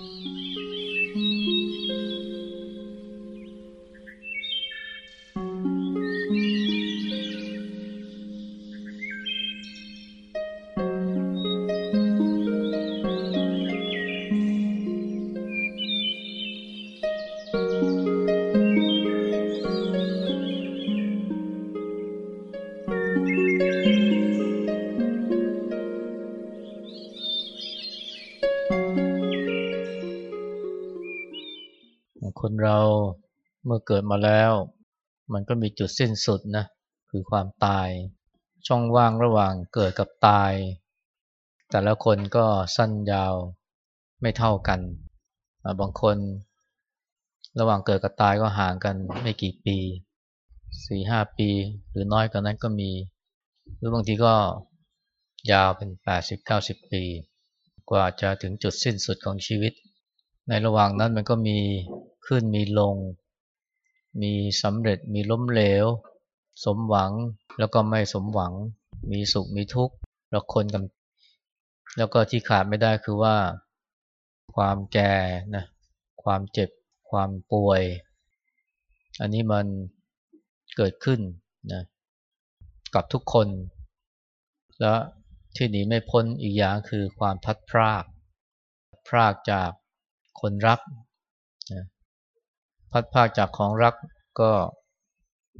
ค เกิดมาแล้ว มันก็มีจุดสิ้นสุดนะคือความตาย ช่องว่างระหว่างเกิดกับตาย แต่ละคนก็สั้นยาวไม่เท่ากัน บางคนระหว่างเกิดกับตายก็ห่างกันไม่กี่ปีสี่ห้าปีหรือน้อยกว่านั้นก็มี หรือบางทีก็ยาวเป็นแปดสิบเก้าสิบปี กว่าจะถึงจุดสิ้นสุดของชีวิต ในระหว่างนั้นมันก็มีขึ้นมีลง มีสำเร็จมีล้มเหลว สมหวังแล้วก็ไม่สมหวัง มีสุขมีทุกข์แล้วคนกัน แล้วก็ที่ขาดไม่ได้คือว่า ความแก่นะความเจ็บ ความป่วย อันนี้มันเกิดขึ้นนะกับทุกคน แล้วที่หนีไม่พ้นอีกอย่างคือความพัดพราก พรากจากคนรัก พัดพาจากของรักก็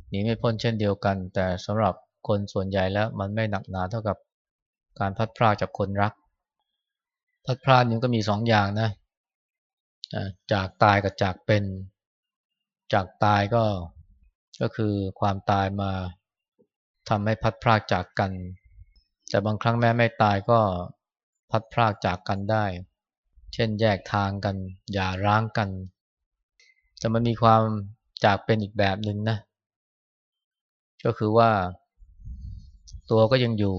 หนีไม่พ้นเช่นเดียวกัน แต่สำหรับคนส่วนใหญ่แล้วมันไม่หนักหนาเท่ากับการพัดพราจากคนรัก พัดพรากนี่ก็มีสองอย่างนะจากตายกับจากเป็น จากตายก็ก็คือความตายมาทำให้พัดพรากจากกัน แต่บางครั้งแม้ไม่ตายก็พัดพรากจากกันได้ เช่นแยกทางกัน อย่าร้างกัน แต่มันมีความจากเป็นอีกแบบหนึ่งนะ ก็คือว่า ตัวก็ยังอยู่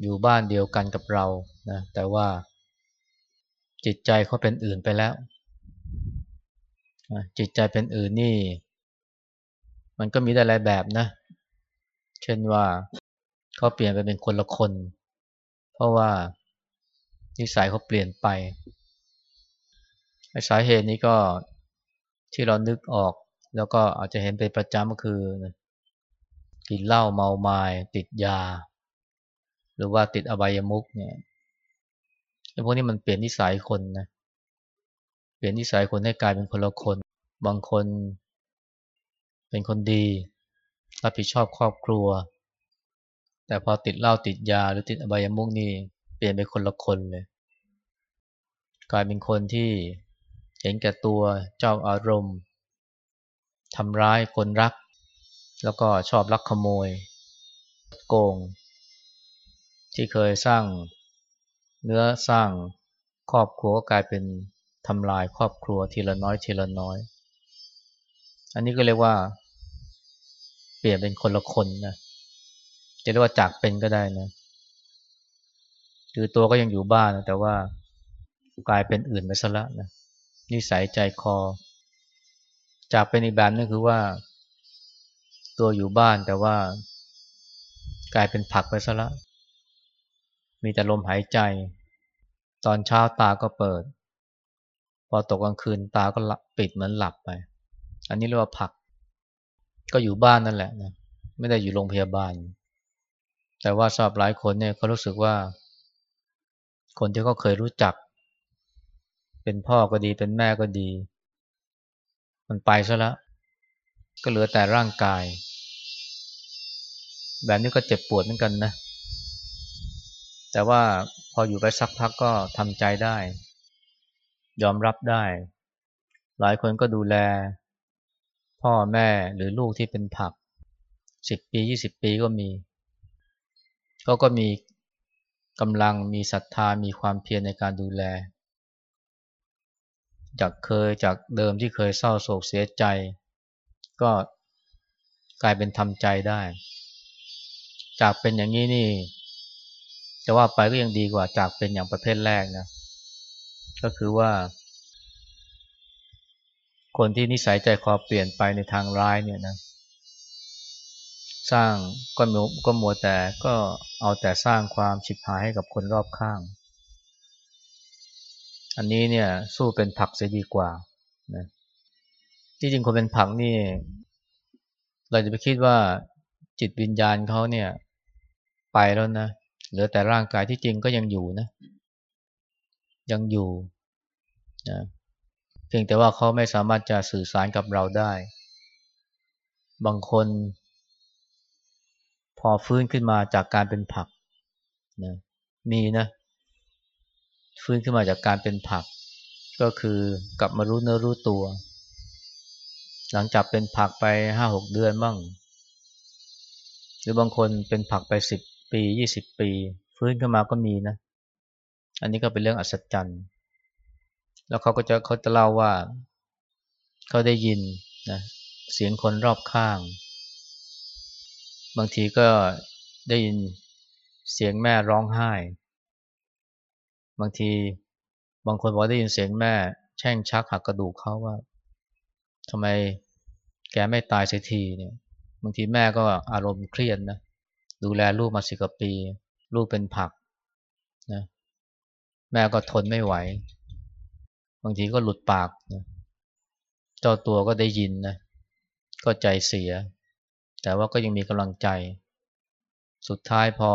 อยู่บ้านเดียวกันกับเรานะแต่ว่าจิตใจเขาเป็นอื่นไปแล้ว จิตใจเป็นอื่นนี่ มันก็มีได้หลายแบบนะ เช่นว่าเขาเปลี่ยนไปเป็นคนละคน เพราะว่านิสัยเขาเปลี่ยนไป สาเหตุนี้ก็ที่เรานึกออก แล้วก็อาจจะเห็นเป็นประจำก็คือกินเหล้าเมาไมา้ติดยา หรือว่าติดอบายมุกเนี่ยไอ้พวกนี้มันเปลี่ยนนิสัยคนนะเปลี่ยนนิสัยคนให้กลายเป็นคนละคน บางคนเป็นคนดี รับผิดชอบครอบครัว แต่พอติดเหล้าติดยาหรือติดอบายมุกนี่เปลี่ยนเป็นคนละคนเลย กลายเป็นคนที่ เห็นแก่ตัวเจ้าอารมณ์ทำร้ายคนรัก แล้วก็ชอบลักขโมย โกง ที่เคยสร้างเนื้อสร้างครอบครัวก็กลายเป็นทำลายครอบครัวทีละน้อยทีละน้อย อันนี้ก็เรียกว่า เปลี่ยนเป็นคนละคนนะจะเรียกว่าจากเป็นก็ได้นะคือตัวก็ยังอยู่บ้านนะแต่ว่ากลายเป็นอื่นไปซะแล้วนะ นิสัยใจคอ จากเป็นอีกแบบนึงคือว่า ตัวอยู่บ้านแต่ว่ากลายเป็นผักไปซะล้วมีแต่ลมหายใจ ตอนเช้าตาก็เปิด พอตกกลางคืนตาก็ปิดเหมือนหลับไป อันนี้เรียกว่าผัก ก็อยู่บ้านนั่นแหละนะ ไม่ได้อยู่โรงพยาบาล แต่ว่าสอบหลายคนเนี่ยเขารู้สึกว่า คนที่เขาเคยรู้จัก เป็นพ่อก็ดีเป็นแม่ก็ดี มันไปซะแล้ว ก็เหลือแต่ร่างกาย แบบนี้ก็เจ็บปวดเหมือนกันนะ แต่ว่าพออยู่ไปสักพักก็ทำใจได้ ยอมรับได้ หลายคนก็ดูแล พ่อแม่หรือลูกที่เป็นผักสิบปียี่สิบปีก็มีเขาก็มีกำลังมีศรัทธามีความเพียรในการดูแล จากเคยจากเดิมที่เคยเศร้าโศกเสียใจ ก็กลายเป็นทำใจได้ จากเป็นอย่างนี้นี่จะว่าไปก็ยังดีกว่าจากเป็นอย่างประเภทแรกนะก็คือว่า คนที่นิสัยใจคอเปลี่ยนไปในทางร้ายเนี่ยนะสร้างก็มก็มัวแต่ก็เอาแต่สร้างความฉิบหายให้กับคนรอบข้าง อันนี้เนี่ยสู้เป็นผักเสียดีกว่านะที่จริงคนเป็นผักนี่ เราจะไปคิดว่าจิตวิญญาณเขาเนี่ย ไปแล้วนะเหลือแต่ร่างกายที่จริงก็ยังอยู่นะ ยังอยู่นะเพียงแต่ว่าเขาไม่สามารถจะสื่อสารกับเราได้ บางคน พอฟื้นขึ้นมาจากการเป็นผักนะมีนะ ฟื้นขึ้นมาจากการเป็นผัก ก็คือกลับมารู้เนื้อรู้ตัว หลังจากเป็นผักไปห้าหกเดือนบ้าง หรือบางคนเป็นผักไปสิบปียี่สิบปี ฟื้นขึ้นมาก็มีนะ อันนี้ก็เป็นเรื่องอัศจรรย์ แล้วเขาก็จะเขาจะเล่าว่า เขาได้ยินนะเสียงคนรอบข้าง บางทีก็ได้ยินเสียงแม่ร้องไห้ บางทีบางคนบอกได้ยินเสียงแม่แช่งชักหักกระดูกเขาว่าทำไมแกไม่ตายเสียทีเนี่ย บางทีแม่ก็อารมณ์เครียดนะดูแลลูกมาสิบกว่าปี ลูกเป็นผักนะแม่ก็ทนไม่ไหว บางทีก็หลุดปากนะเจ้าตัวก็ได้ยินนะก็ใจเสีย แต่ว่าก็ยังมีกำลังใจ สุดท้ายพอ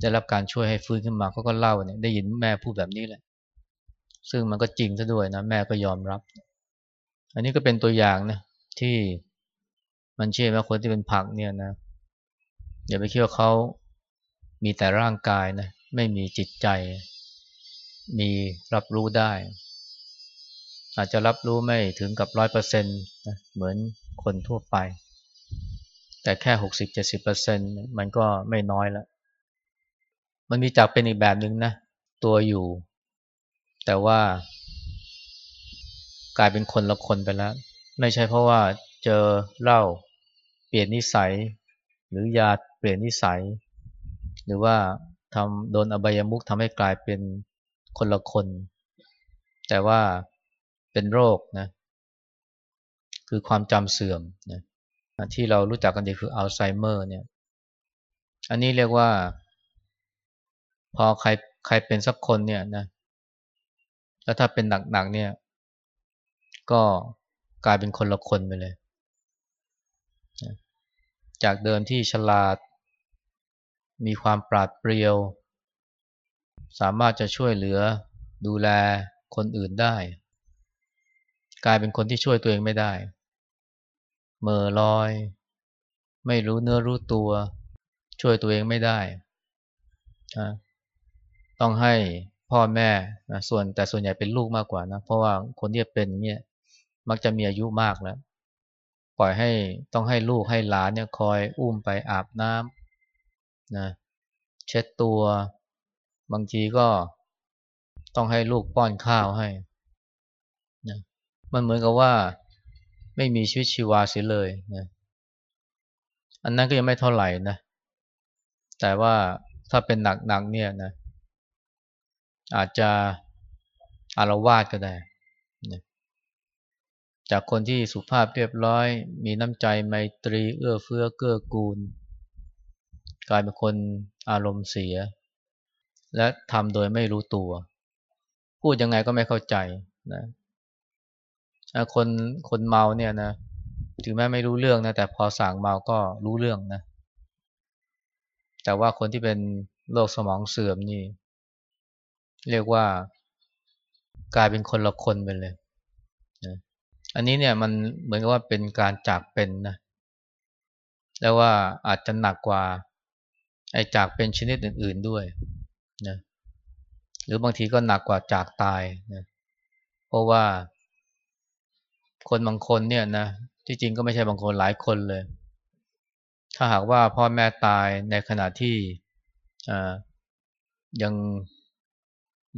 ได้รับการช่วยให้ฟื้นขึ้นมาเขาก็เล่าเนี่ยได้ยินแม่พูดแบบนี้แหละ ซึ่งมันก็จริงซะด้วยนะแม่ก็ยอมรับ อันนี้ก็เป็นตัวอย่างนะที่มันเชื่อว่าคนที่เป็นผักเนี่ยนะอย่าไปคิดว่าเขามีแต่ร่างกายนะไม่มีจิตใจ มีรับรู้ได้ อาจจะรับรู้ไม่ถึงกับร้อยเปอร์เซ็นต์เหมือนคนทั่วไป แต่แค่หกสิบเจ็ดสิบเปอร์เซ็นต์มันก็ไม่น้อยแล้ว มันมีจากเป็นอีกแบบหนึ่งนะ ตัวอยู่ แต่ว่ากลายเป็นคนละคนไปแล้ว ไม่ใช่เพราะว่าเจอเหล้าเปลี่ยนนิสัย หรือยาเปลี่ยนนิสัย หรือว่าทำโดนอบายมุกทำให้กลายเป็นคนละคน แต่ว่าเป็นโรคนะคือความจำเสื่อมนะที่เรารู้จักกันดีคืออัลไซเมอร์เนี่ย อันนี้เรียกว่า พอใครใครเป็นสักคนเนี่ยนะ แล้วถ้าเป็นหนักๆเนี่ย ก็กลายเป็นคนละคนไปเลย จากเดิมที่ฉลาด มีความปราดเปรียว สามารถจะช่วยเหลือดูแลคนอื่นได้ กลายเป็นคนที่ช่วยตัวเองไม่ได้เมื่อลอย ไม่รู้เนื้อรู้ตัว ช่วยตัวเองไม่ได้ ต้องให้พ่อแม่นะส่วนแต่ส่วนใหญ่เป็นลูกมากกว่านะ เพราะว่าคนที่เป็นเนี่ยมักจะมีอายุมากแล้ว ปล่อยให้ต้องให้ลูกให้หลานเนี่ยคอยอุ้มไปอาบน้ำนะเช็ดตัว บางทีก็ต้องให้ลูกป้อนข้าวให้นะมันเหมือนกับว่าไม่มีชีวิตชีวาเสียเลยนะอันนั้นก็ยังไม่เท่าไหร่นะแต่ว่าถ้าเป็นหนักๆเนี่ยนะ อาจจะอารวาสก็ได้ จากคนที่สุภาพเรียบร้อย มีน้ำใจไมตรีเอื้อเฟื้อเกื้อกูล กลายเป็นคนอารมณ์เสีย และทำโดยไม่รู้ตัว พูดยังไงก็ไม่เข้าใจนะคนคนเมาเนี่ยนะถึงแม้ไม่รู้เรื่องนะแต่พอสั่งเมาก็รู้เรื่องนะแต่ว่าคนที่เป็นโรคสมองเสื่อมนี่ เรียกว่ากลายเป็นคนละคนไปเลยนะอันนี้เนี่ยมันเหมือนกับว่าเป็นการจากเป็นนะแล้วว่าอาจจะหนักกว่าไอ้จากเป็นชนิดอื่น ๆด้วยนะหรือบางทีก็หนักกว่าจากตายนะเพราะว่า คนบางคนเนี่ยนะที่จริงก็ไม่ใช่บางคนหลายคนเลย ถ้าหากว่าพ่อแม่ตายในขณะที่ยัง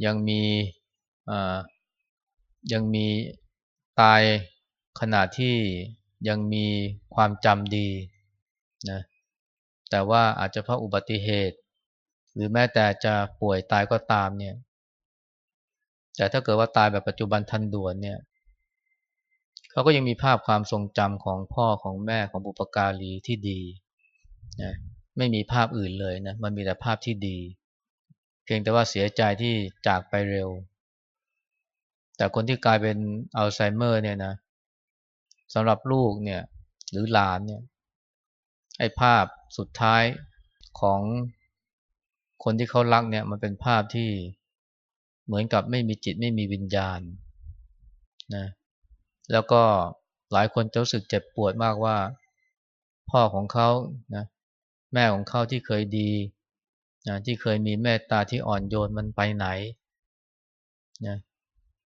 ยังมียังมีตายขณะที่ยังมีความจำดีนะแต่ว่าอาจจะเพราะอุบัติเหตุ หรือแม้แต่จะป่วยตายก็ตามเนี่ย แต่ถ้าเกิดว่าตายแบบปัจจุบันทันด่วนเนี่ยเขาก็ยังมีภาพความทรงจำของพ่อของแม่ของบุปการีที่ดีนะไม่มีภาพอื่นเลยนะมันมีแต่ภาพที่ดี พียงแต่ว่าเสียใจที่จากไปเร็ว แต่คนที่กลายเป็นอัลไซเมอร์เนี่ยนะสำหรับลูกเนี่ยหรือหลานเนี่ยไอ้ภาพสุดท้ายของคนที่เขารักเนี่ยมันเป็นภาพที่เหมือนกับไม่มีจิตไม่มีวิญญาณนะแล้วก็หลายคนจะรู้สึกเจ็บปวดมากว่า พ่อของเขานะแม่ของเขาที่เคยดี นะที่เคยมีเมตตาที่อ่อนโยนมันไปไหนนะ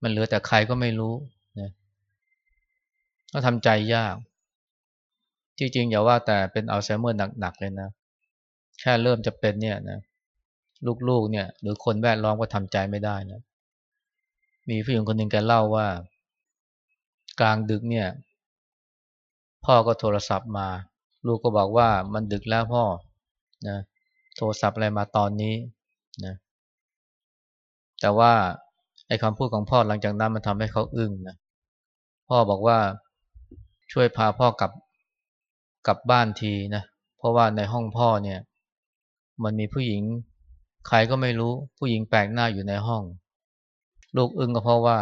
มันเหลือแต่ใครก็ไม่รู้นะก็ทำใจยาก ที่จริงอย่าว่าแต่เป็นอัลไซเมอร์หนักๆเลยนะ แค่เริ่มจะเป็นเนี่ยนะลูกๆเนี่ย หรือคนแวดล้อมก็ทำใจไม่ได้นะ มีผู้หญิงคนหนึ่งแกเล่าว่า กลางดึกเนี่ย พ่อก็โทรศัพท์มา ลูกก็บอกว่ามันดึกแล้วพ่อนะ โทรศัพท์อะไรมาตอนนี้นะแต่ว่าไอ้คำพูดของพ่อหลังจากนั้นมันทำให้เขาอึ้งนะพ่อบอกว่าช่วยพาพ่อกลับกลับบ้านทีนะเพราะว่าในห้องพ่อเนี่ย มันมีผู้หญิงใครก็ไม่รู้ผู้หญิงแปลกหน้าอยู่ในห้อง ลูกอึ้งก็เพราะว่า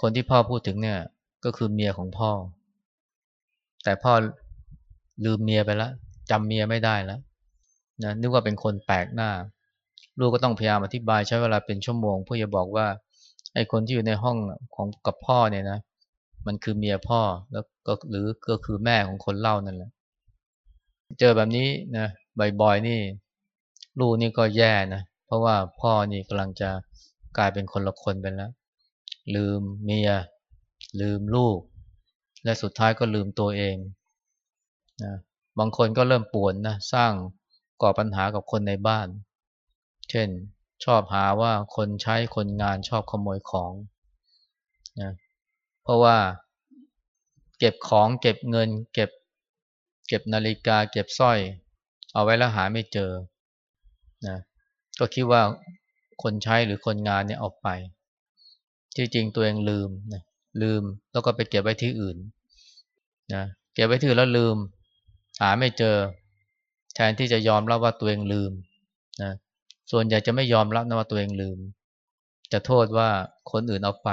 คนที่พ่อพูดถึงเนี่ย ก็คือเมียของพ่อ แต่พ่อลืมเมียไปแล้วจำเมียไม่ได้แล้ว นะนึกว่าเป็นคนแปลกหน้า ลูกก็ต้องพยายามอธิบายใช้เวลาเป็นชั่วโมงเพื่อจะบอกว่าไอ้คนที่อยู่ในห้องของกับพ่อเนี่ยนะมันคือเมียพ่อแล้วก็หรือก็คือแม่ของคนเล่านั่นแหละเจอแบบนี้นะบ่อยๆนี่ ลูกนี่ก็แย่นะเพราะว่าพ่อนี่กำลังจะกลายเป็นคนละคนไปแล้ว ลืมเมีย ลืมลูก และสุดท้ายก็ลืมตัวเองนะบางคนก็เริ่มป่วนนะสร้าง ก่อปัญหากับคนในบ้าน เช่น ชอบหาว่าคนใช้คนงานชอบขโมยของนะเพราะว่าเก็บของเก็บเงิน เก็บเก็บนาฬิกา เก็บสร้อย เอาไว้แล้วหาไม่เจอนะก็คิดว่าคนใช้หรือคนงานเนี่ยเอาไป ที่จริงตัวเองลืมนะลืมแล้วก็ไปเก็บไว้ที่อื่นนะเก็บไว้ที่อื่นแล้วลืม หาไม่เจอ แทนที่จะยอมรับว่าตัวเองลืมนะส่วนใหญ่จะไม่ยอมรับนะว่าตัวเองลืม จะโทษว่าคนอื่นเอาไป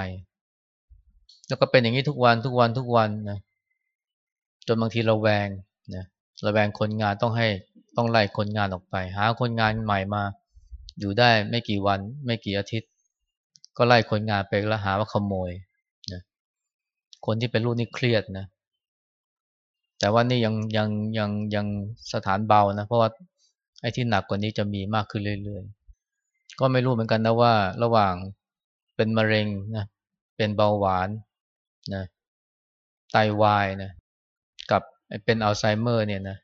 แล้วก็เป็นอย่างนี้ทุกวันทุกวันทุกวันนะจนบางทีเราแวงนะระแวงคนงานต้องให้ต้องไล่คนงานออกไป หาคนงานใหม่มา อยู่ได้ไม่กี่วัน ไม่กี่อาทิตย์ ก็ไล่คนงานไปแล้วหาว่าขโมยนะคนที่เป็นลูกนี่เครียดนะ แต่ว่านี่ยังยังยังยังสถานเบานะ เพราะว่าไอ้ที่หนักกว่านี้จะมีมากขึ้นเรื่อยๆ ก็ไม่รู้เหมือนกันนะว่าระหว่างเป็นมะเร็งนะเป็นเบาหวานนะไตาวายนะกับเป็นอัลไซเมอร์เนี่ยนะ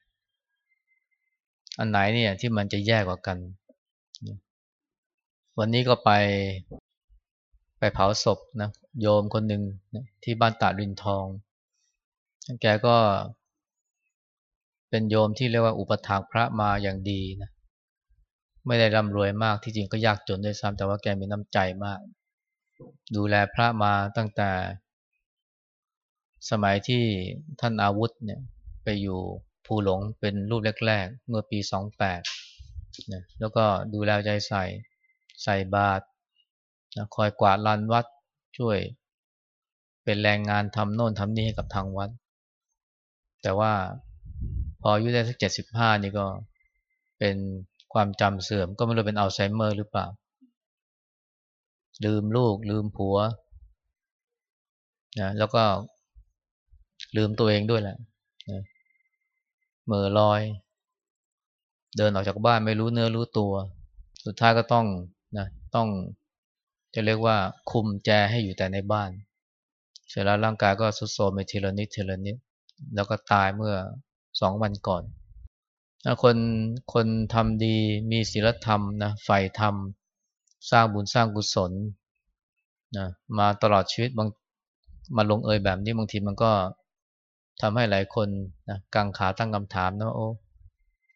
อันไหนเนี่ยที่มันจะแย่กว่ากัน วันนี้ก็ไปไปเผาศพนะโยมคนหนึ่งนะที่บ้านตาดินทอง แกก็ เป็นโยมที่เรียกว่าอุปถากพระมาอย่างดีนะไม่ได้ร่ำรวยมากที่จริงก็ยากจนด้วยซ้ำแต่ว่าแกมีน้ำใจมาก ดูแลพระมาตั้งแต่ สมัยที่ท่านอาวุธเนี่ยไปอยู่ภูหลงเป็นรูปแรกๆ เมื่อปี 28นะแล้วก็ดูแลใจใส่ใส่บาตรนะคอยกวาดลานวัดช่วย เป็นแรงงานทำโน่นทำนี่ให้กับทางวัด แต่ว่า พออายุได้สักเจ็ดสิบห้านี่ก็เป็นความจำเสื่อมก็ไม่รู้เป็นอัลไซเมอร์หรือเปล่า ลืมลูกลืมผัวนะแล้วก็ลืมตัวเองด้วยแหละนะเมื่อลอย เดินออกจากบ้านไม่รู้เนื้อรู้ตัว สุดท้ายก็ต้องนะต้องจะเรียกว่าคุมแจให้อยู่แต่ในบ้าน เสร็จแล้วร่างกายก็สุดโทรมไปทีละนิดทีละนิด แล้วก็ตายเมื่อ สองวันก่อน คนคนทำดีมีศีลธรรมนะใฝ่ธรรม สร้างบุญสร้างกุศลนะมาตลอดชีวิตบางมาลงเอยแบบนี้บางทีมันก็ทำให้หลายคนนะกังขาตั้งคำถามนะโอ้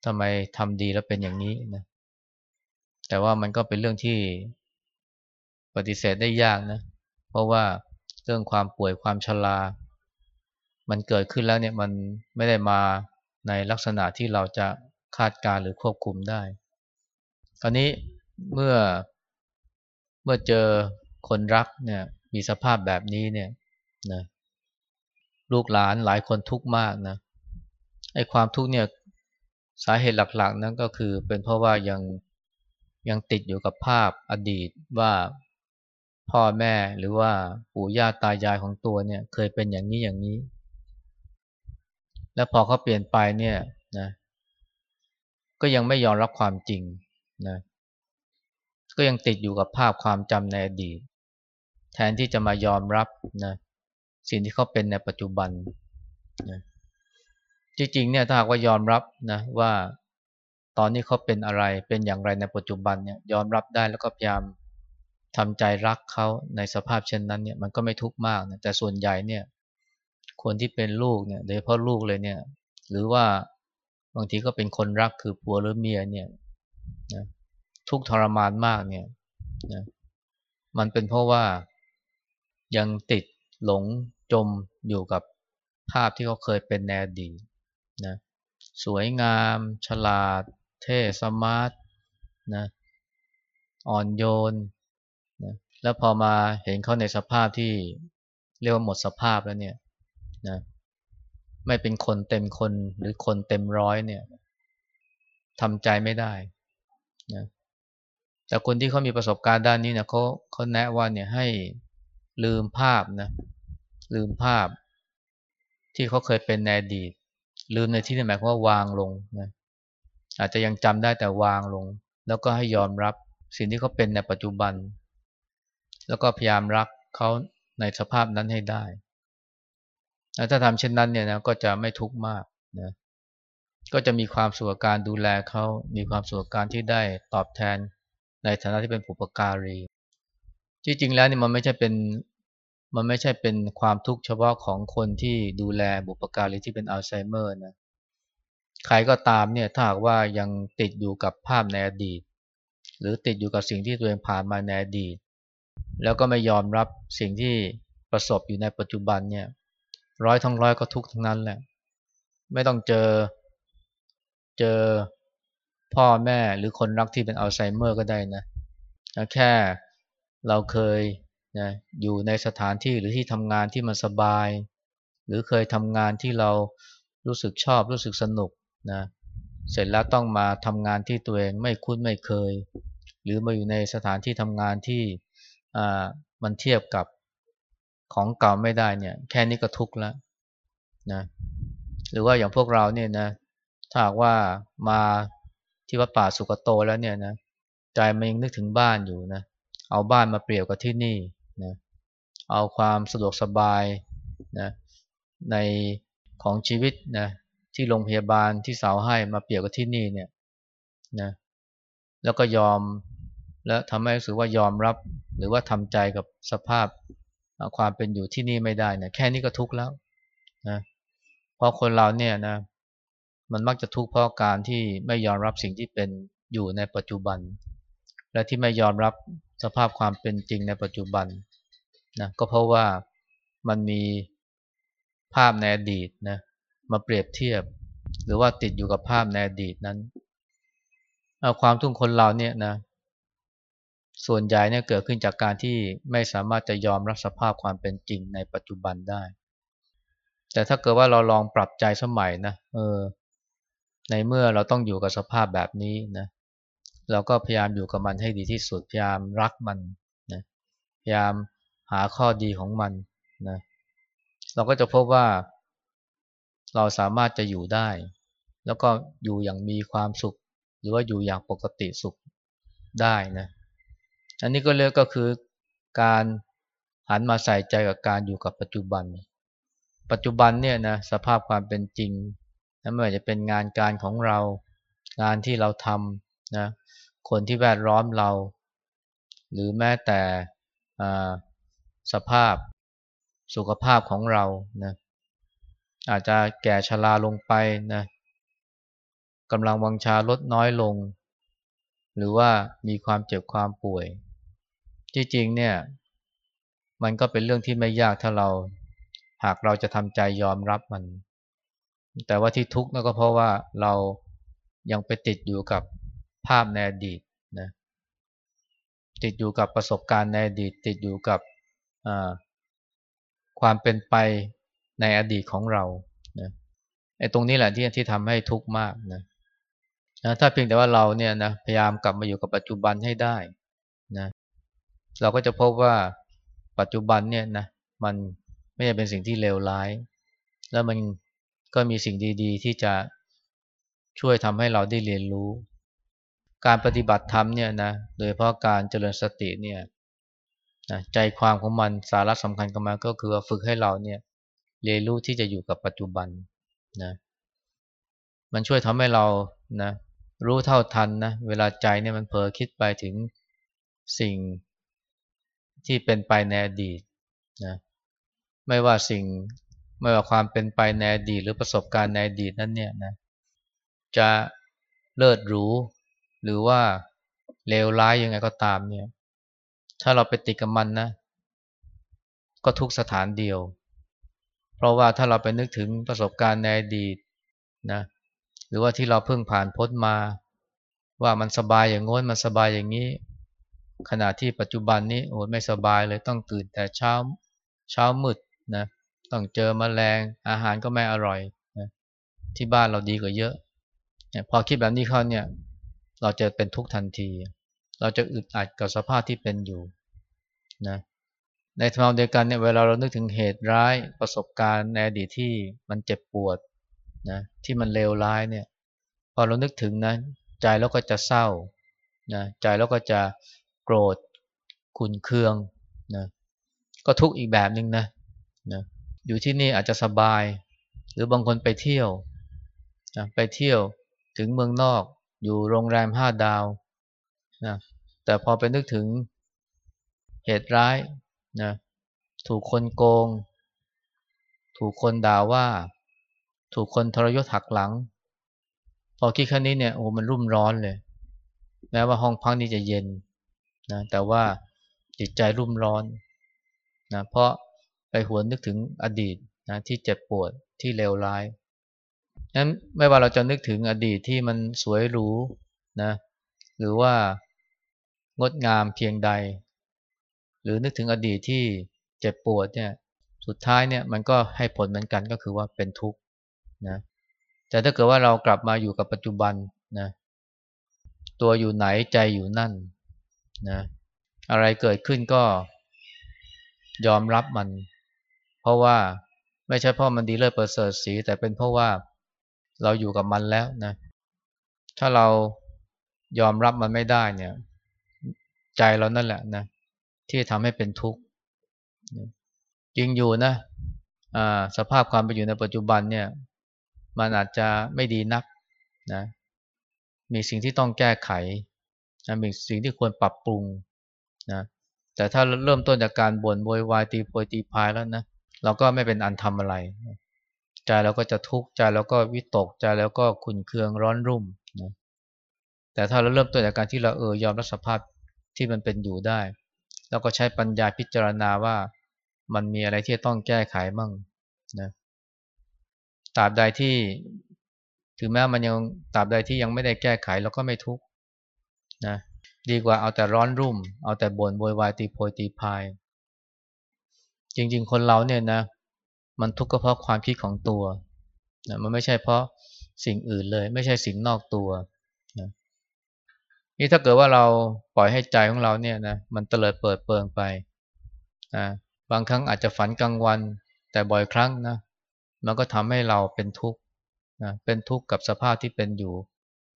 ทำไมทำดีแล้วเป็นอย่างนี้นะแต่ว่ามันก็เป็นเรื่องที่ปฏิเสธได้ยากนะ เพราะว่าเรื่องความป่วยความชรา มันเกิดขึ้นแล้วเนี่ยมันไม่ได้มา ในลักษณะที่เราจะคาดการหรือควบคุมได้ คราวนี้เมื่อเมื่อเจอคนรักเนี่ยมีสภาพแบบนี้เนี่ยนะลูกหลานหลายคนทุกข์มากนะไอ้ความทุกข์เนี่ยสาเหตุหลักๆ นั้นก็คือเป็นเพราะว่ายังยังติดอยู่กับภาพอดีตว่าพ่อแม่หรือว่าปู่ย่าตายายของตัวเนี่ยเคยเป็นอย่างนี้อย่างนี้ แล้วพอเขาเปลี่ยนไปเนี่ยนะก็ยังไม่ยอมรับความจริงนะก็ยังติดอยู่กับภาพความจำในอดีต แทนที่จะมายอมรับนะสิ่งที่เขาเป็นในปัจจุบันนะจริงๆเนี่ยถ้าหากว่ายอมรับนะว่าตอนนี้เขาเป็นอะไรเป็นอย่างไรในปัจจุบันเนี่ยยอมรับได้แล้วก็พยายามทำใจรักเขาในสภาพเช่นนั้นเนี่ยมันก็ไม่ทุกข์มากนะแต่ส่วนใหญ่เนี่ย คนที่เป็นลูกเนี่ยโดยเฉพาะลูกเลยเนี่ย หรือว่าบางทีก็เป็นคนรักคือผัวหรือเมียเนี่ยนะทุกทรมานมากเนี่ยนะมันเป็นเพราะว่ายังติดหลงจมอยู่กับภาพที่เขาเคยเป็นแนอดีนะสวยงาม ฉลาด เท่สมาร์ทนะอ่อนโยนนะแล้วพอมาเห็นเขาในสภาพที่เรียกว่าหมดสภาพแล้วเนี่ย นะไม่เป็นคนเต็มคนหรือคนเต็มร้อยเนี่ยทำใจไม่ได้นะแต่คนที่เขามีประสบการณ์ด้านนี้เนี่ยเขาเขาแนะว่าเนี่ยให้ลืมภาพนะลืมภาพ ที่เขาเคยเป็นในอดีต ลืมในที่นี้หมายความว่าวางลงนะอาจจะยังจำได้แต่วางลง แล้วก็ให้ยอมรับสิ่งที่เขาเป็นในปัจจุบัน แล้วก็พยายามรักเขาในสภาพนั้นให้ได้ ถ้าทำเช่นนั้นเนี่ยนะก็จะไม่ทุกข์มากนะก็จะมีความสุขการดูแลเขามีความสุขการที่ได้ตอบแทนในฐานะที่เป็นผู้ปการีจริงๆแล้วนี่มันไม่ใช่เป็นมันไม่ใช่เป็นความทุกข์เฉพาะของคนที่ดูแลบุปการีที่เป็นอัลไซเมอร์นะใครก็ตามเนี่ยถ้าหากว่ายังติดอยู่กับภาพในอดีต หรือติดอยู่กับสิ่งที่ตัวเองผ่านมาในอดีต แล้วก็ไม่ยอมรับสิ่งที่ประสบอยู่ในปัจจุบันเนี่ย ร้อยทั้งร้อยก็ทุกทั้งนั้นแหละ ไม่ต้องเจอ เจอพ่อแม่หรือคนรักที่เป็นอัลไซเมอร์ก็ได้นะ แค่เราเคยนะอยู่ในสถานที่หรือที่ทำงานที่มันสบาย หรือเคยทำงานที่เรารู้สึกชอบรู้สึกสนุกนะเสร็จแล้วต้องมาทำงานที่ตัวเองไม่คุ้นไม่เคย หรือมาอยู่ในสถานที่ทำงานที่มันเทียบกับ ของเก่าไม่ได้เนี่ยแค่นี้ก็ทุกข์แล้วนะหรือว่าอย่างพวกเราเนี่ยนะถ้าหากว่ามาที่วัดป่าสุกโตแล้วเนี่ยนะใจมันยังนึกถึงบ้านอยู่นะเอาบ้านมาเปรียบกับที่นี่นะเอาความสะดวกสบายนะในของชีวิตนะที่โรงพยาบาลที่เสาให้มาเปรียบกับที่นี่เนี่ยนะแล้วก็ยอมและทำให้รู้สึกว่ายอมรับหรือว่าทำใจกับสภาพ ความเป็นอยู่ที่นี่ไม่ได้นะแค่นี้ก็ทุกข์แล้วนะเพราะคนเราเนี่ยนะ มันมักจะทุกข์เพราะการที่ไม่ยอมรับสิ่งที่เป็นอยู่ในปัจจุบัน และที่ไม่ยอมรับสภาพความเป็นจริงในปัจจุบันนะก็เพราะว่ามันมีภาพในอดีตนะมาเปรียบเทียบ หรือว่าติดอยู่กับภาพในอดีตนั้นเอาความทุกข์คนเราเนี่ยนะ ส่วนใหญ่เนี่ยเกิดขึ้นจากการที่ไม่สามารถจะยอมรับสภาพความเป็นจริงในปัจจุบันได้ แต่ถ้าเกิดว่าเราลองปรับใจสมัยนะเออในเมื่อเราต้องอยู่กับสภาพแบบนี้นะเราก็พยายามอยู่กับมันให้ดีที่สุดพยายามรักมันนะพยายามหาข้อดีของมันนะเราก็จะพบว่า เราสามารถจะอยู่ได้ แล้วก็อยู่อย่างมีความสุข หรือว่าอยู่อย่างปกติสุขได้นะ อันนี้ก็เรียกก็คือการหันมาใส่ใจกับการอยู่กับปัจจุบัน ปัจจุบันเนี่ยนะสภาพความเป็นจริงไม่ว่าจะเป็นงานการของเรา งานที่เราทำนะคนที่แวดล้อมเรา หรือแม้แต่สภาพสุขภาพของเรานะอาจจะแก่ชราลงไปนะกำลังวังชาลดน้อยลง หรือว่ามีความเจ็บความป่วย ที่จริงเนี่ย มันก็เป็นเรื่องที่ไม่ยากถ้าเรา หากเราจะทำใจยอมรับมัน แต่ว่าที่ทุกข์นั่นก็เพราะว่าเรายังไปติดอยู่กับภาพในอดีตนะติดอยู่กับประสบการณ์ในอดีต ติดอยู่กับความเป็นไปในอดีตของเรานะไอ้ตรงนี้แหละที่ที่ทำให้ทุกข์มากนะ นะถ้าเพียงแต่ว่าเราเนี่ยนะพยายามกลับมาอยู่กับปัจจุบันให้ได้นะเราก็จะพบว่าปัจจุบันเนี่ยนะมันไม่ใช่เป็นสิ่งที่เลวร้าย แล้วมันก็มีสิ่งดี ๆ ที่จะช่วยทำให้เราได้เรียนรู้ การปฏิบัติธรรมเนี่ยนะโดยเพราะการเจริญสติเนี่ยนะใจความของมันสาระสำคัญของมันก็คือฝึกให้เราเนี่ยเรียนรู้ที่จะอยู่กับปัจจุบันนะมันช่วยทำให้เรานะ รู้เท่าทันนะเวลาใจเนี่ยมันเผลอคิดไปถึงสิ่งที่เป็นไปในอดีตนะไม่ว่าสิ่งไม่ว่าความเป็นไปในอดีตหรือประสบการณ์ในอดีตนั้นเนี่ยนะจะเลิศหรูหรือว่าเลวร้ายยังไงก็ตามเนี่ย ถ้าเราไปติดกับมันนะ ก็ทุกสถานเดียว เพราะว่าถ้าเราไปนึกถึงประสบการณ์ในอดีตนะ รือว่าที่เราเพิ่งผ่านพ้นมา ว่ามันสบายอย่างง้นมันสบายอย่างนี้ ขณะที่ปัจจุบันนี้โอ้ไม่สบายเลยต้องตื่นแต่เช้าเช้ามืดนะต้องเจอมแมลงอาหารก็ไม่อร่อยนะที่บ้านเราดีกว่าเยอะพอคิดแบบนี้เข้าเนี่ย เราจะเป็นทุกข์ทันที เราจะอึดอัดกับสภาพที่เป็นอยู่นะในทางเดียวกันเนี่ยเวลาเรานึกถึงเหตุร้ายประสบการณ์ในอดีตที่มันเจ็บปวด นะที่มันเลวร้ายเนี่ยพอเรานึกถึงนะใจเราก็จะเศร้านะใจเราก็จะโกรธขุนเคืองนะก็ทุกข์อีกแบบหนึ่งนะนะอยู่ที่นี่อาจจะสบาย หรือบางคนไปเที่ยวนะไปเที่ยวถึงเมืองนอก อยู่โรงแรมห้าดาวนะแต่พอไปนึกถึงเหตุร้ายนะถูกคนโกง ถูกคนด่าว่า ถูกคนทรยศหักหลัง พอคิดแค่นี้เนี่ยโอ้มันรุ่มร้อนเลยแม้ว่าห้องพักนี้จะเย็นนะแต่ว่าจิตใจรุ่มร้อนนะเพราะไปหวนนึกถึงอดีตนะที่เจ็บปวดที่เลวร้ายนั้นไม่ว่าเราจะนึกถึงอดีตที่มันสวยหรูนะหรือว่างดงามเพียงใด หรือนึกถึงอดีตที่เจ็บปวดเนี่ยสุดท้ายเนี่ยมันก็ให้ผลเหมือนกันก็คือว่าเป็นทุกข์ นะแต่ถ้าเกิดว่าเรากลับมาอยู่กับปัจจุบันนะตัวอยู่ไหนใจอยู่นั่นนะอะไรเกิดขึ้นก็ยอมรับมัน เพราะว่าไม่ใช่เพราะมันดีเลิศประเสริฐสี แต่เป็นเพราะว่าเราอยู่กับมันแล้วนะถ้าเรายอมรับมันไม่ได้เนี่ย ใจเรานั่นแหละนะที่ทำให้เป็นทุกข์จริงอยู่นะสภาพความเป็นอยู่ในปัจจุบันเนี่ย มันอาจจะไม่ดีนักนะมีสิ่งที่ต้องแก้ไขนะมีสิ่งที่ควรปรับปรุงนะแต่ถ้าเริ่มต้นจากการบ่นโวยวายตีโพยตีพายแล้วนะเราก็ไม่เป็นอันทำอะไร ใจเราก็จะทุกข์ใจเราก็วิตกใจแล้วก็ขุนเคืองร้อนรุ่มนะแต่ถ้าเราเริ่มต้นจากการที่เราเออยอมรับสภาพที่มันเป็นอยู่ได้ แล้วก็ใช้ปัญญาพิจารณาว่ามันมีอะไรที่ต้องแก้ไขมั่งนะ ตราบใดที่ถึงแม้มันยังตราบใดที่ยังไม่ได้แก้ไขเราก็ไม่ทุกข์นะดีกว่าเอาแต่ร้อนรุ่ม เอาแต่บ่นโวยวายตีโพยตีพาย จริง ๆ คนเราเนี่ยนะ มันทุกข์ก็เพราะความคิดของตัวนะมันไม่ใช่เพราะสิ่งอื่นเลย ไม่ใช่สิ่งนอกตัวนะนี่ถ้าเกิดว่าเราปล่อยให้ใจของเราเนี่ยนะมันเตลิดเปิดเปิงไปนะบางครั้งอาจจะฝันกลางวัน แต่บ่อยครั้งนะ มันก็ทำให้เราเป็นทุกข์นะเป็นทุกข์กับสภาพที่เป็นอยู่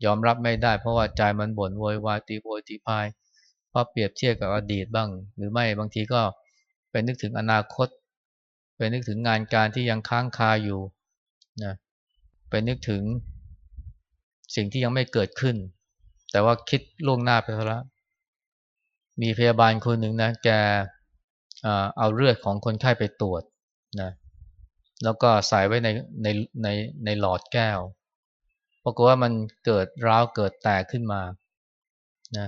ยอมรับไม่ได้ เพราะว่าใจมันบ่นโวยวายตีโวยตีพายเพราะเปรียบเทียบกับอดีตบ้าง หรือไม่บางทีก็ไปนึกถึงอนาคต ไปนึกถึงงานการที่ยังค้างคาอยู่นะไปนึกถึงสิ่งที่ยังไม่เกิดขึ้น แต่ว่าคิดล่วงหน้าไปแล้วมีพยาบาลคนหนึ่งนะแกเอาเลือดของคนไข้ไปตรวจนะ แล้วก็ใส่ไว้ในในในในหลอดแก้วปรากฏว่ามันเกิดร้าวเกิดแตกขึ้นมานะ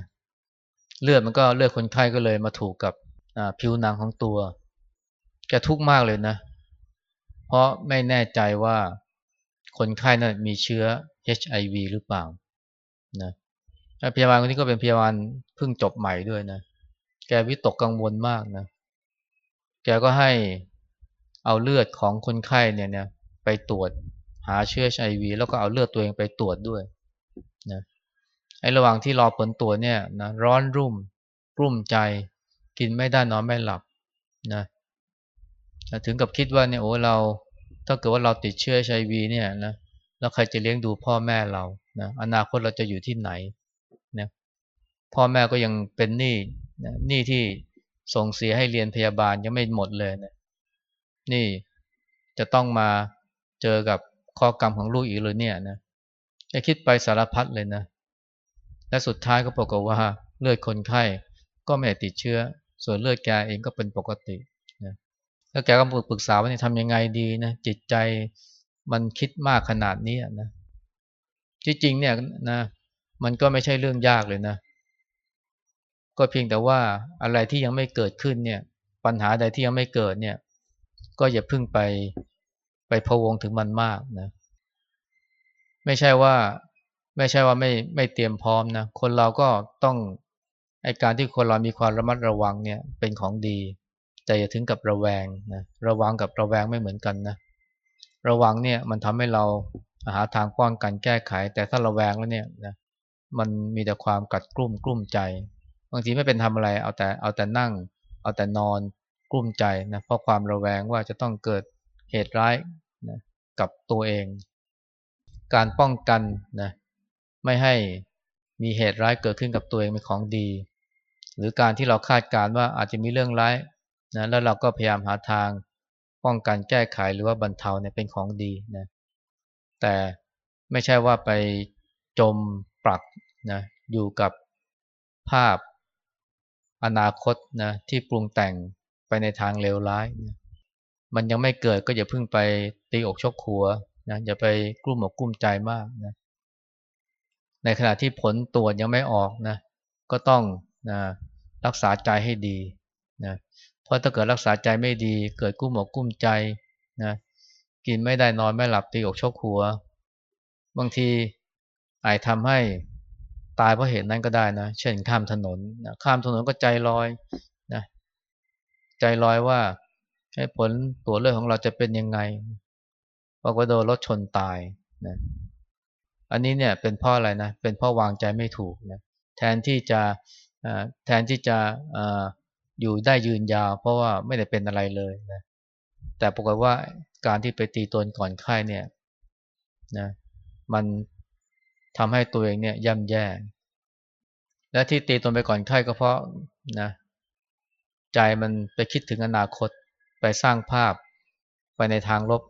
เลือดมันก็เลือดคนไข้ก็เลยมาถูกกับผิวหนังของตัว แกทุกข์มากเลยนะ เพราะไม่แน่ใจว่าคนไข้นั้นมีเชื้อ HIV หรือเปล่านะพยาบาลคนนี้ก็เป็นพยาบาลเพิ่งจบใหม่ด้วยนะ แกวิตกกังวลมากนะ แกก็ให้ เอาเลือดของคนไข้เนี่ยเนี่ยไปตรวจหาเชื้อไอวีแล้วก็เอาเลือดตัวเองไปตรวจด้วยนะไอ้ระหว่างที่รอผลตรวจเนี่ยนะร้อนรุ่มรุ่มใจกินไม่ได้นอนไม่หลับนะถึงกับคิดว่าเนี่ยโอ้เราถ้าเกิดว่าเราติดเชื้อไอวีเนี่ยนะแล้วใครจะเลี้ยงดูพ่อแม่เรานะอนาคตเราจะอยู่ที่ไหนนะพ่อแม่ก็ยังเป็นหนี้นะหนี้ที่ส่งเสียให้เรียนพยาบาลยังไม่หมดเลยนะ นี่จะต้องมาเจอกับข้อกรรมของลูกอีกเลยเนี่ยนะจะคิดไปสารพัดเลยนะ และสุดท้ายก็ปรากฏว่าเลือดคนไข้ก็ไม่ติดเชื้อ ส่วนเลือดแกเองก็เป็นปกตินะแล้วแกก็ปรึกษาว่าจะทำยังไงดีนะจิตใจมันคิดมากขนาดนี้นะจริงเนี่ยนะมันก็ไม่ใช่เรื่องยากเลยนะ ก็เพียงแต่ว่าอะไรที่ยังไม่เกิดขึ้นเนี่ย ปัญหาใดที่ยังไม่เกิดเนี่ย ก็อย่าพึ่งไปไปพะวงถึงมันมากนะ ไม่ใช่ว่าไม่ใช่ว่าไม่ไม่เตรียมพร้อมนะ คนเราก็ต้องไอการที่คนเรามีความระมัดระวังเนี่ยเป็นของดี แต่อย่าถึงกับระแวงนะระวังกับระแวงไม่เหมือนกันนะ ระวังเนี่ยมันทำให้เราหาทางป้องกันแก้ไข แต่ถ้าระแวงแล้วเนี่ยนะมันมีแต่ความกัดกลุ่มกลุ่มใจ บางทีไม่เป็นทำอะไรเอาแต่เอาแต่นั่ง เอาแต่นอน กลุ่มใจนะเพราะความระแวงว่าจะต้องเกิดเหตุร้ายนะกับตัวเอง การป้องกันนะไม่ให้มีเหตุร้ายเกิดขึ้นกับตัวเองเป็นของดี หรือการที่เราคาดการว่าอาจจะมีเรื่องร้ายนะแล้วเราก็พยายามหาทางป้องกันแก้ไขหรือว่าบรรเทาเนี่ยเป็นของดีนะแต่ไม่ใช่ว่าไปจมปลักนะอยู่กับภาพอนาคตนะที่ปรุงแต่ง ไปในทางเลวร้ายนะมันยังไม่เกิดก็อย่าเพิ่งไปตีอกชกขัวนะอย่าไปกลุ้มอกกลุ้มใจมากนะในขณะที่ผลตรวจยังไม่ออกนะก็ต้องนะรักษาใจให้ดีนะเพราะถ้าเกิดรักษาใจไม่ดี เกิดกุ้มอกกุ้มใจนะกินไม่ได้นอนไม่หลับตีอกชกหัว บางทีอาจทำให้ตายเพราะเหตุนั้นก็ได้นะ เช่นข้ามถนนนะข้ามถนนก็ใจลอย ใจลอยว่าให้ผลตัวเลือดของเราจะเป็นยังไงบอกว่าโดนรถชนตายนะอันนี้เนี่ยเป็นเพราะอะไรนะ เป็นเพราะวางใจไม่ถูกนะแทนที่จะแทนที่จะอยู่ได้ยืนยาว เพราะว่าไม่ได้เป็นอะไรเลยนะแต่ปรากฏว่าการที่ไปตีตนก่อนไข้เนี่ยนะมันทำให้ตัวเองเนี่ยย่ำแย่ และที่ตีตนไปก่อนไข้ก็เพราะนะ ใจมันไปคิดถึงอนาคตไปสร้างภาพไปในทางลบ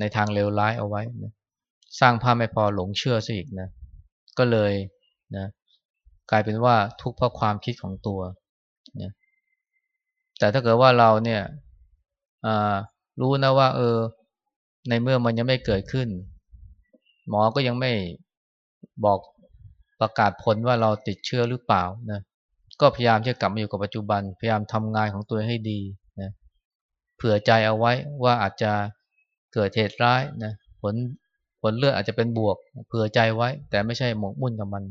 ในทางเลวร้ายเอาไว้นะสร้างภาพไม่พอหลงเชื่อซะอีกนะ ก็เลยนะกลายเป็นว่าทุกข์เพราะความคิดของตัวนะแต่ถ้าเกิดว่าเราเนี่ยรู้นะว่า เออ ในเมื่อมันยังไม่เกิดขึ้น หมอก็ยังไม่บอกประกาศผลว่าเราติดเชื้อหรือเปล่านะ ก็พยายามจะกลับมาอยู่กับปัจจุบัน พยายามทำงานของตัวให้ดีนะเผื่อใจเอาไว้ว่าอาจจะเกิดเหตุร้ายนะผลผลเลือดอาจจะเป็นบวก เผื่อใจไว้ แต่ไม่ใช่หมกมุ่นกับมัน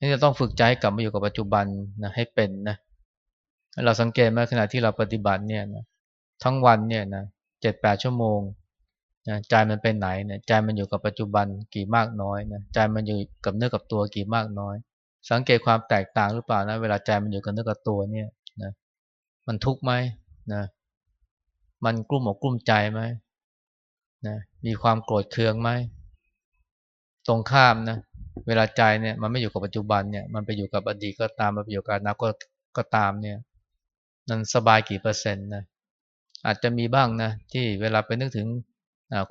นี่จะต้องฝึกใจกลับมาอยู่กับปัจจุบันนะให้เป็นนะเราสังเกตไหมขณะที่เราปฏิบัติเนี่ยนะทั้งวันเนี่ยนะเจ็ดแปดชั่วโมงนะใจมันเป็นไหนเนี่ยใจมันอยู่กับปัจจุบันกี่มากน้อยนะใจมันอยู่กับเนื้อกับตัวกี่มากน้อย สังเกตความแตกต่างหรือเปล่านะ เวลาใจมันอยู่กับเนื้อกับตัวเนี่ยนะมันทุกข์ไหมนะมันกลุ้มอกกลุ้มใจไหมนะมีความโกรธเคืองไหมตรงข้ามนะเวลาใจเนี่ยมันไม่อยู่กับปัจจุบันเนี่ยมันไปอยู่กับอดีตก็ตามมันไปอยู่กับอนาคตก็ตามเนี่ยนั้นสบายกี่เปอร์เซ็นต์นะอาจจะมีบ้างนะที่เวลาไปนึกถึง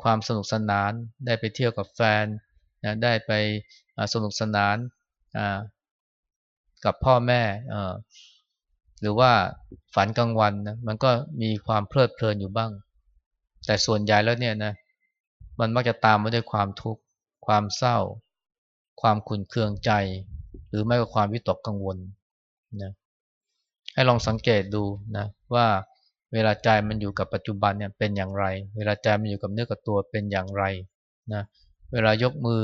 ความสนุกสนาน ได้ไปเที่ยวกับแฟนนะได้ไปสนุกสนาน กับพ่อแม่หรือว่าฝันกลางวันนะมันก็มีความเพลิดเพลินอยู่บ้าง แต่ส่วนใหญ่แล้วเนี่ยนะมันมักจะตามมาด้วยความทุกข์ ความเศร้า ความขุ่นเคืองใจ หรือไม่ก็ความวิตกกังวลนะให้ลองสังเกตดูนะว่าเวลาใจมันอยู่กับปัจจุบันเนี่ยเป็นอย่างไร เวลาใจมันอยู่กับเนื้อกับตัวเป็นอย่างไรนะเวลายกมือ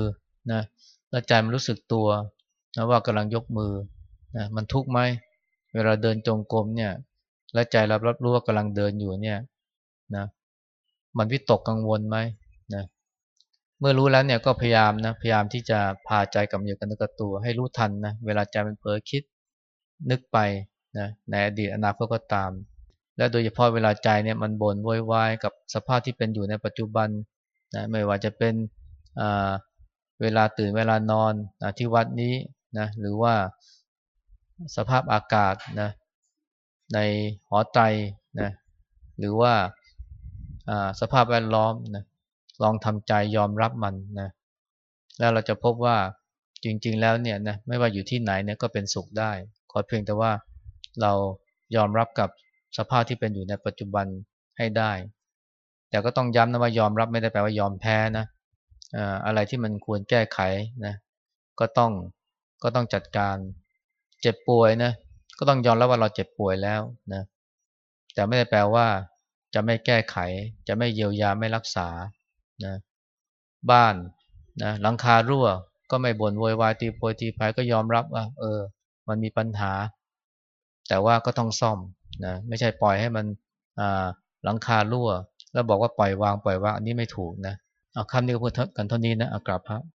นะแล้วใจมันรู้สึกตัวนะว่ากำลังยกมือ นะมันทุกข์ไหมเวลาเดินจงกรมเนี่ย และใจเรารับรู้ว่ากำลังเดินอยู่เนี่ยนะมันวิตกกังวลไหมนะเมื่อรู้แล้วเนี่ยก็พยายามนะพยายามที่จะพาใจกับอยู่กับนึกตัว ให้รู้ทันนะเวลาใจมันเผลอคิดนึกไปนะในอดีตอนาคตก็ตาม และโดยเฉพาะเวลาใจเนี่ยมันบ่นโวยวายกับสภาพที่เป็นอยู่ในปัจจุบันนะไม่ว่าจะเป็นเวลาตื่นเวลานอนนะที่วัดนี้นะหรือว่า สภาพอากาศนะในหอไตรนะหรือว่าสภาพแวดล้อมนะลองทำใจยอมรับมันนะแล้วเราจะพบว่าจริง ๆ แล้วเนี่ยนะไม่ว่าอยู่ที่ไหนเนี่ยก็เป็นสุขได้ ขอเพียงแต่ว่าเรายอมรับกับสภาพที่เป็นอยู่ในปัจจุบันให้ได้ แต่ก็ต้องย้ำนะว่ายอมรับไม่ได้แปลว่ายอมแพ้นะอะไรที่มันควรแก้ไขนะก็ต้องก็ต้องจัดการ เจ็บป่วยนะก็ต้องยอมรับว่าเราเจ็บป่วยแล้วนะแต่ไม่ได้แปลว่า จะไม่แก้ไข จะไม่เยียวยาไม่รักษานะบ้านนะหลังคารั่ว ก็ไม่บ่นโวยวายตีโพยตีพายก็ยอมรับว่าเออ มันมีปัญหา แต่ว่าก็ต้องซ่อมนะไม่ใช่ปล่อยให้มันอ่าหลังคารั่ว แล้วบอกว่าปล่อยวางปล่อยวางอันนี้ไม่ถูกนะเอาคำนี้ก็พูดกันเท่านี้นะอากราบพระ